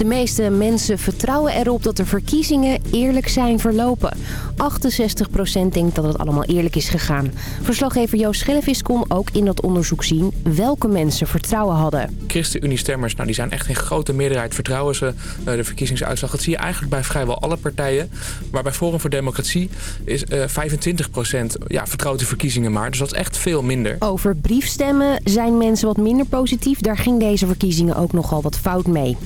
De meeste mensen vertrouwen erop dat de verkiezingen eerlijk zijn verlopen. 68% denkt dat het allemaal eerlijk is gegaan. Verslaggever Joost Schellevis kon ook in dat onderzoek zien welke mensen vertrouwen hadden. ChristenUnie-stemmers, nou, die zijn echt in grote meerderheid vertrouwen ze uh, de verkiezingsuitslag. Dat zie je eigenlijk bij vrijwel alle partijen. Maar bij Forum voor Democratie is uh, 25% ja, vertrouwt de verkiezingen maar. Dus dat is echt veel minder. Over briefstemmen zijn mensen wat minder positief. Daar ging deze verkiezingen ook nogal wat fout mee.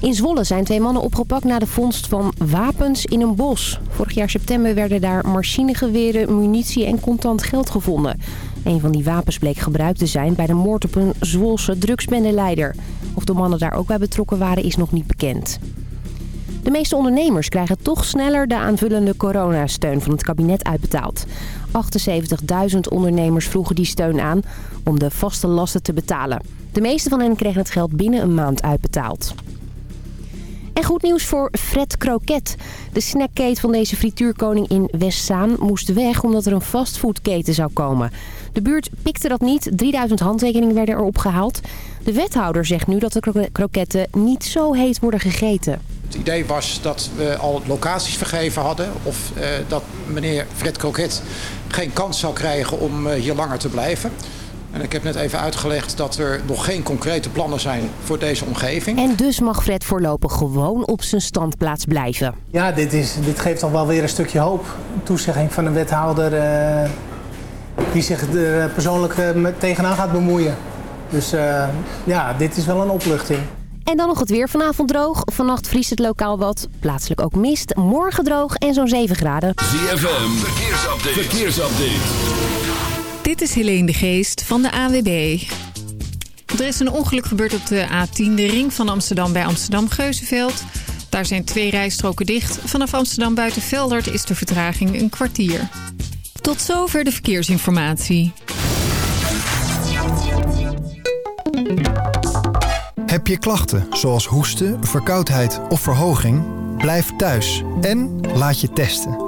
In Zwolle zijn twee mannen opgepakt na de vondst van wapens in een bos. Vorig jaar september werden daar machinegeweren, munitie en contant geld gevonden. Een van die wapens bleek gebruikt te zijn bij de moord op een Zwolse drugsbendeleider. Of de mannen daar ook bij betrokken waren is nog niet bekend. De meeste ondernemers krijgen toch sneller de aanvullende coronasteun van het kabinet uitbetaald. 78.000 ondernemers vroegen die steun aan om de vaste lasten te betalen. De meeste van hen kregen het geld binnen een maand uitbetaald. En goed nieuws voor Fred Kroket. De snackketen van deze frituurkoning in Westzaan moest weg omdat er een fastfoodketen zou komen. De buurt pikte dat niet. 3000 handtekeningen werden erop gehaald. De wethouder zegt nu dat de kroketten niet zo heet worden gegeten. Het idee was dat we al locaties vergeven hadden. Of uh, dat meneer Fred Kroket geen kans zou krijgen om uh, hier langer te blijven. En ik heb net even uitgelegd dat er nog geen concrete plannen zijn voor deze omgeving. En dus mag Fred voorlopig gewoon op zijn standplaats blijven. Ja, dit, is, dit geeft toch wel weer een stukje hoop. Een toezegging van een wethouder uh, die zich er persoonlijk uh, tegenaan gaat bemoeien. Dus uh, ja, dit is wel een opluchting. En dan nog het weer vanavond droog. Vannacht vriest het lokaal wat. Plaatselijk ook mist. Morgen droog en zo'n 7 graden. ZFM, verkeersupdate. verkeersupdate. Dit is Helene de Geest van de AWB. Er is een ongeluk gebeurd op de A10, de ring van Amsterdam bij Amsterdam-Geuzenveld. Daar zijn twee rijstroken dicht. Vanaf Amsterdam buiten Veldert is de vertraging een kwartier. Tot zover de verkeersinformatie. Heb je klachten zoals hoesten, verkoudheid of verhoging? Blijf thuis en laat je testen.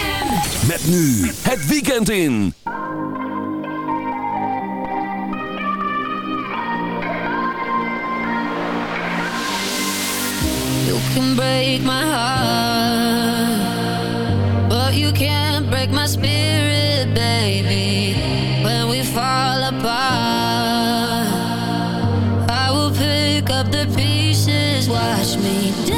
Met nu het weekend in. You can break my heart But you can't break my spirit, baby When we fall apart I will pick up the pieces Watch me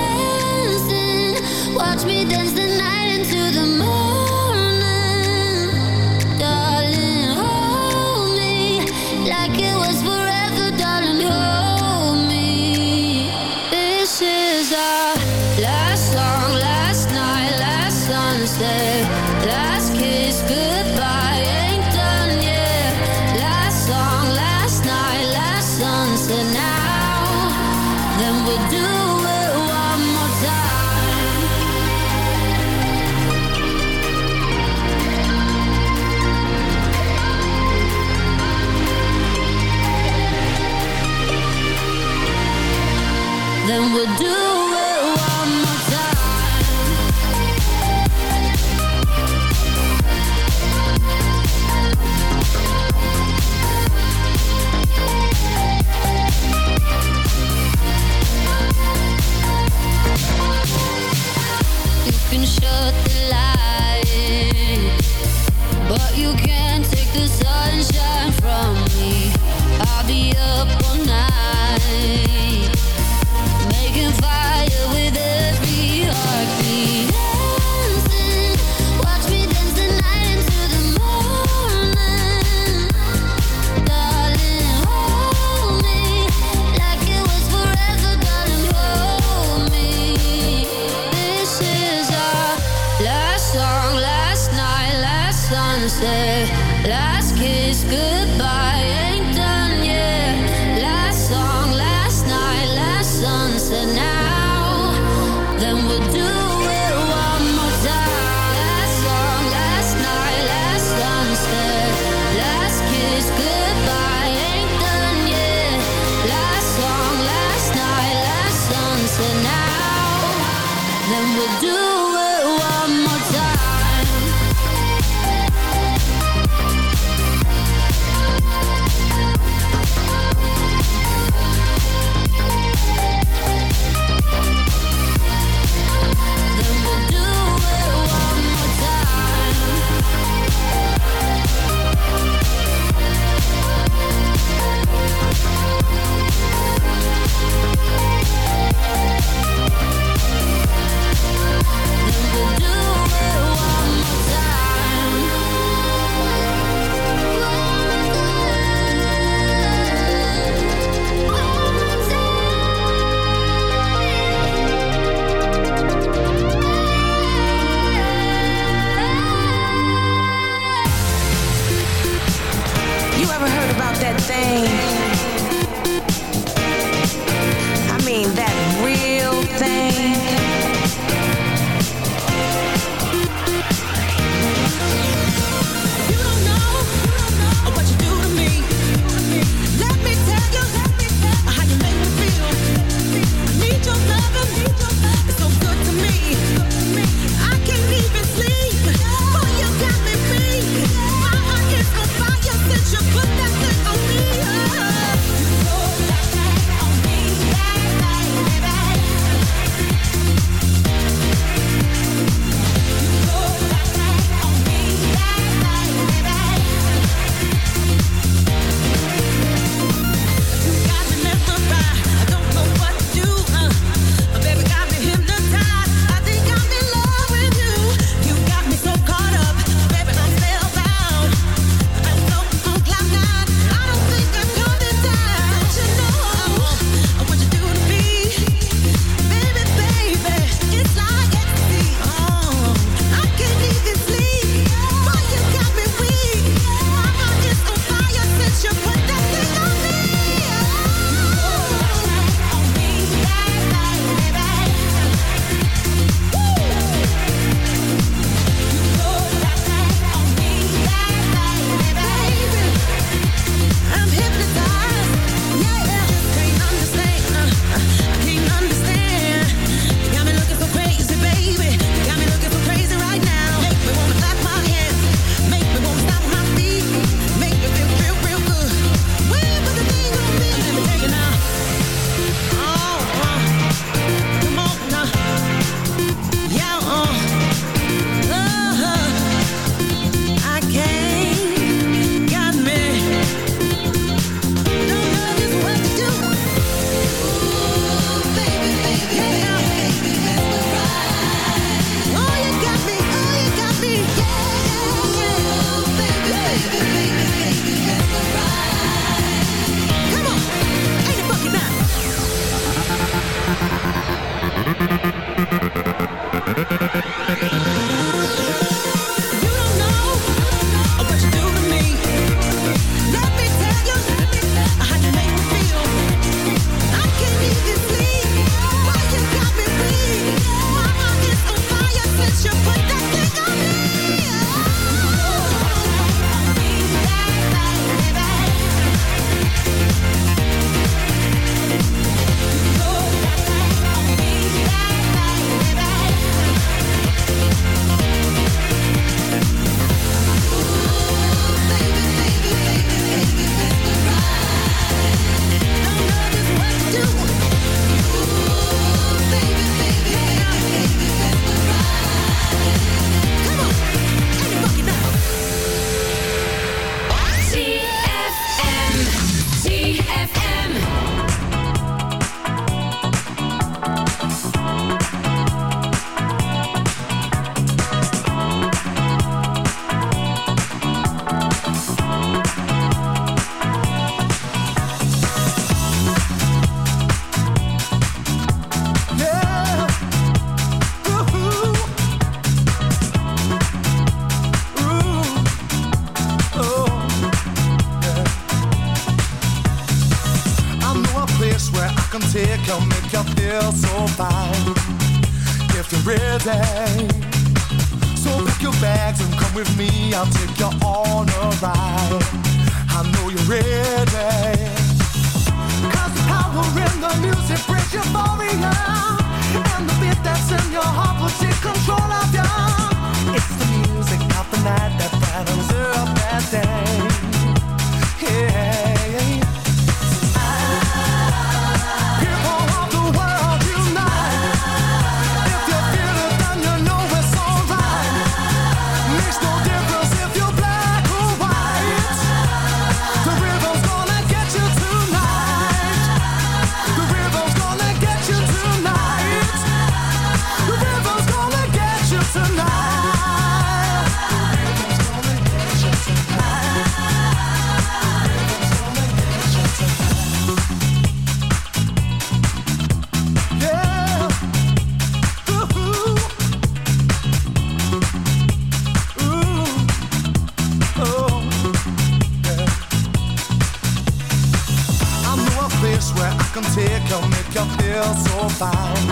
place where I can take you, make you feel so fine.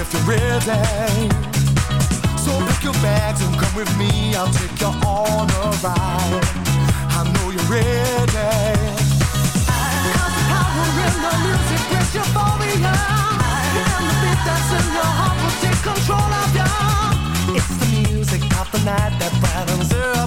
If you're ready, so pick your bags and come with me. I'll take you on a ride. I know you're ready. I Have the power in the music, it's euphoria. And the beat that's in your heart will take control of you. It's the music of the night that brightens up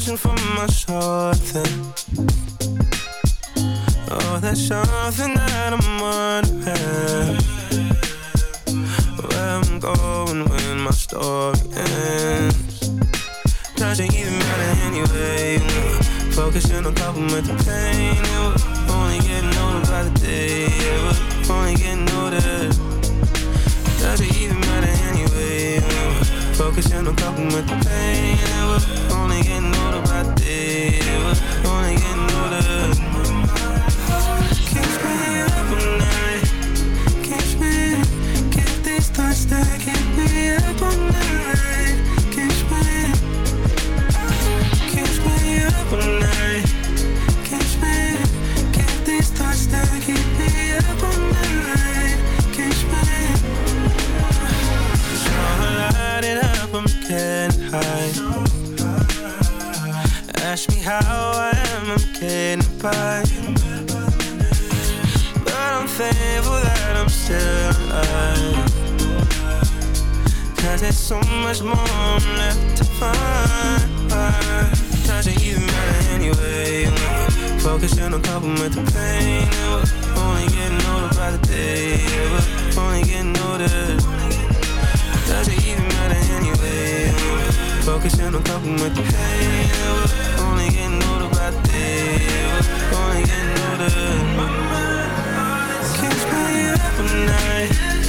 searching for my more than night.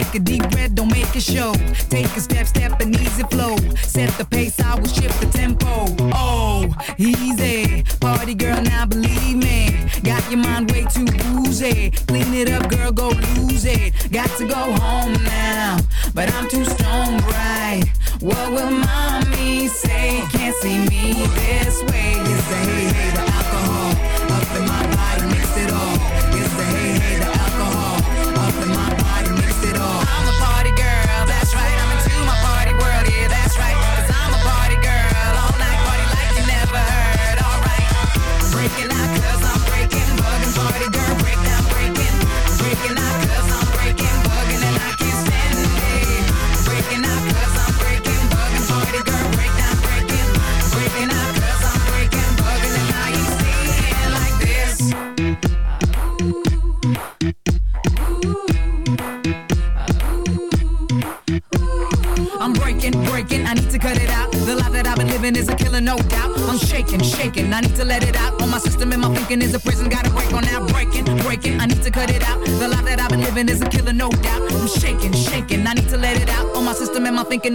Take a deep breath, don't make a show. Take a step, step and easy flow. Set the pace, I will shift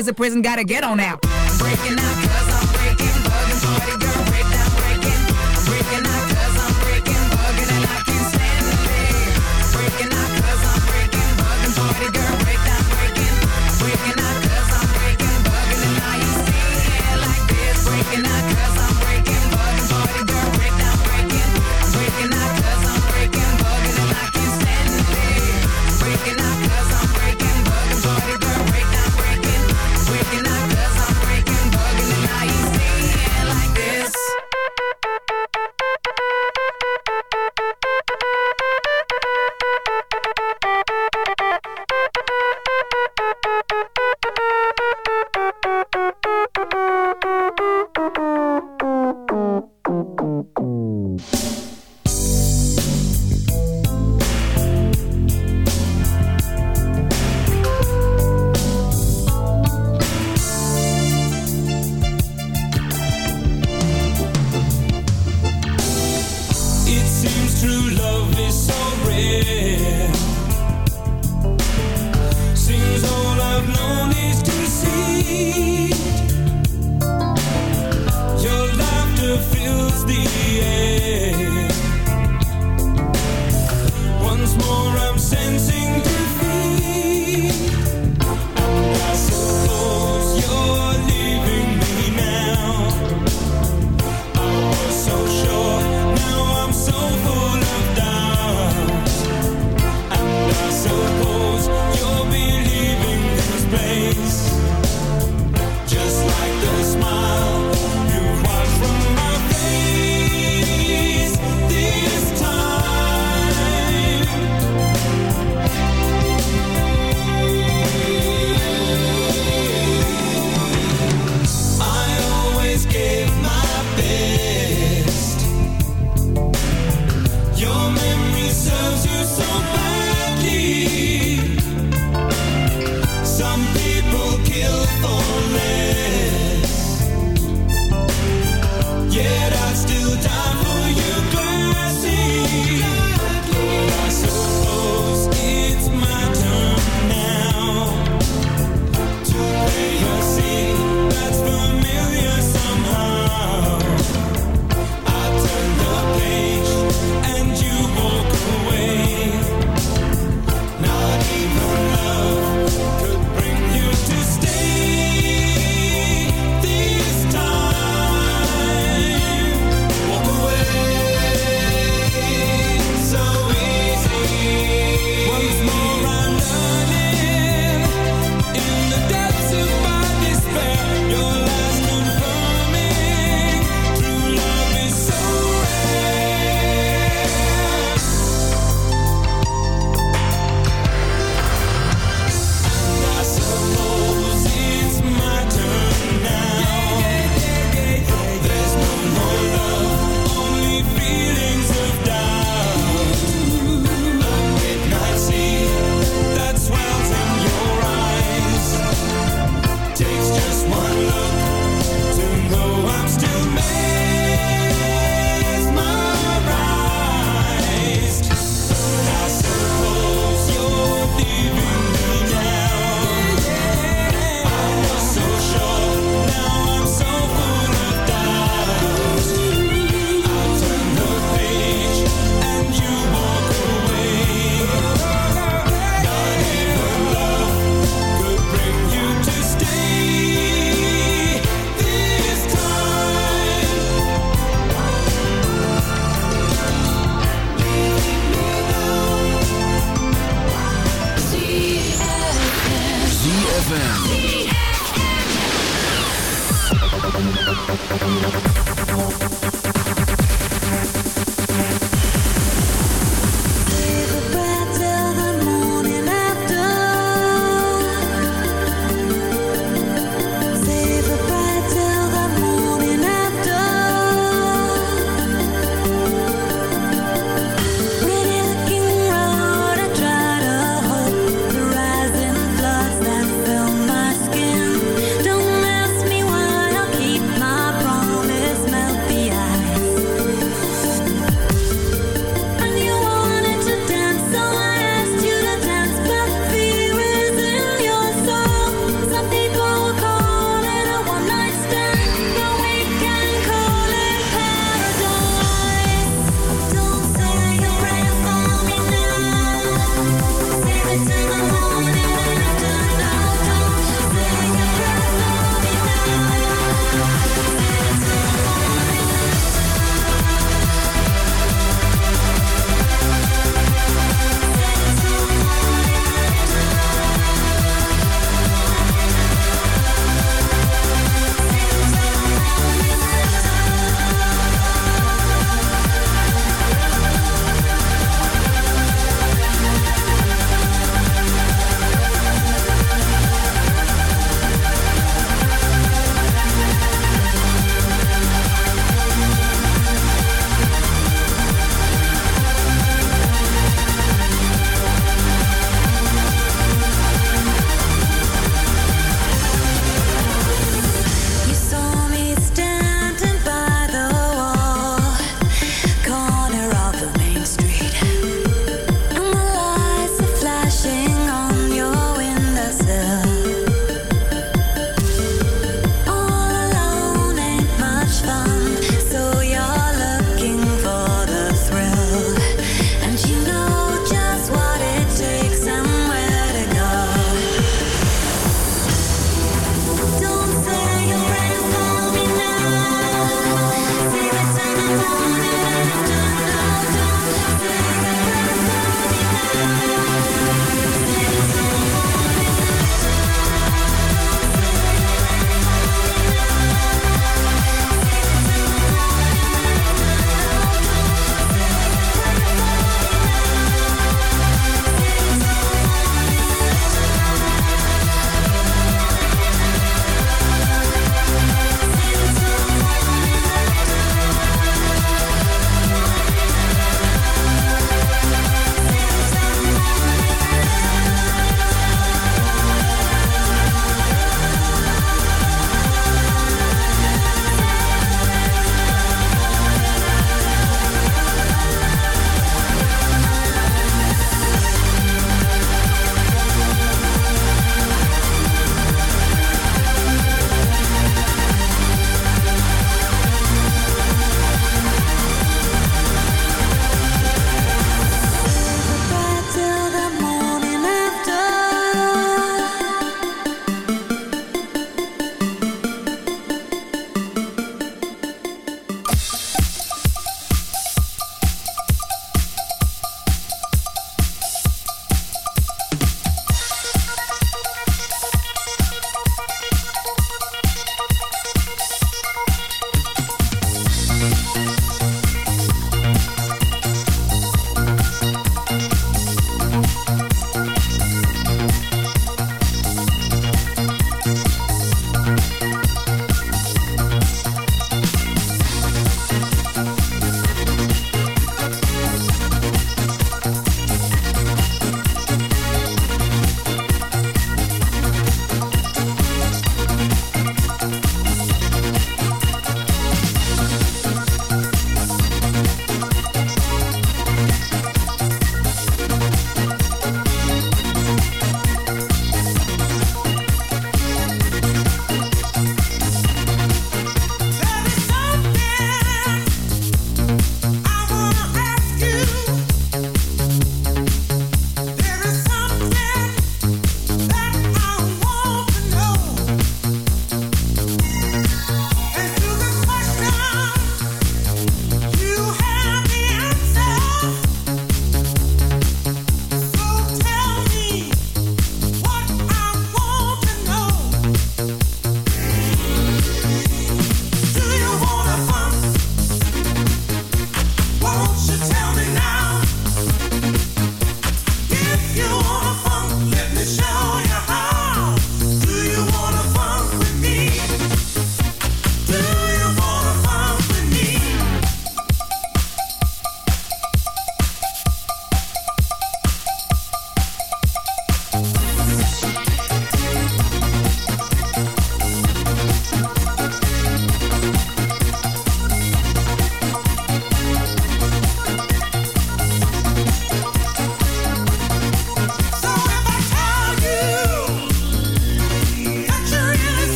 is a prison, gotta get on out. Breaking out cause I'm breaking, bugging, girl, break down, breaking. I'm breaking out cause I'm breaking, bugging, and I can't stand the pain. Breaking out cause I'm breaking, bugging, girl, break down, breaking. Breaking out cause I'm breaking, bugging, and I ain't seen it like this. Breaking out cause I'm breaking, bugging, girl, break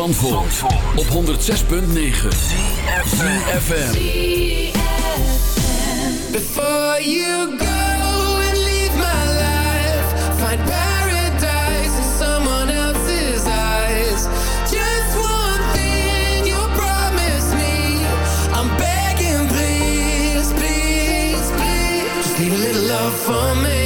Zandvoort, op 106.9 CFFM Before you go and leave my life Find paradise in someone else's eyes. Just one thing you promise me. I'm begging please, please, please. Just leave a little love for me.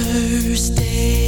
Thursday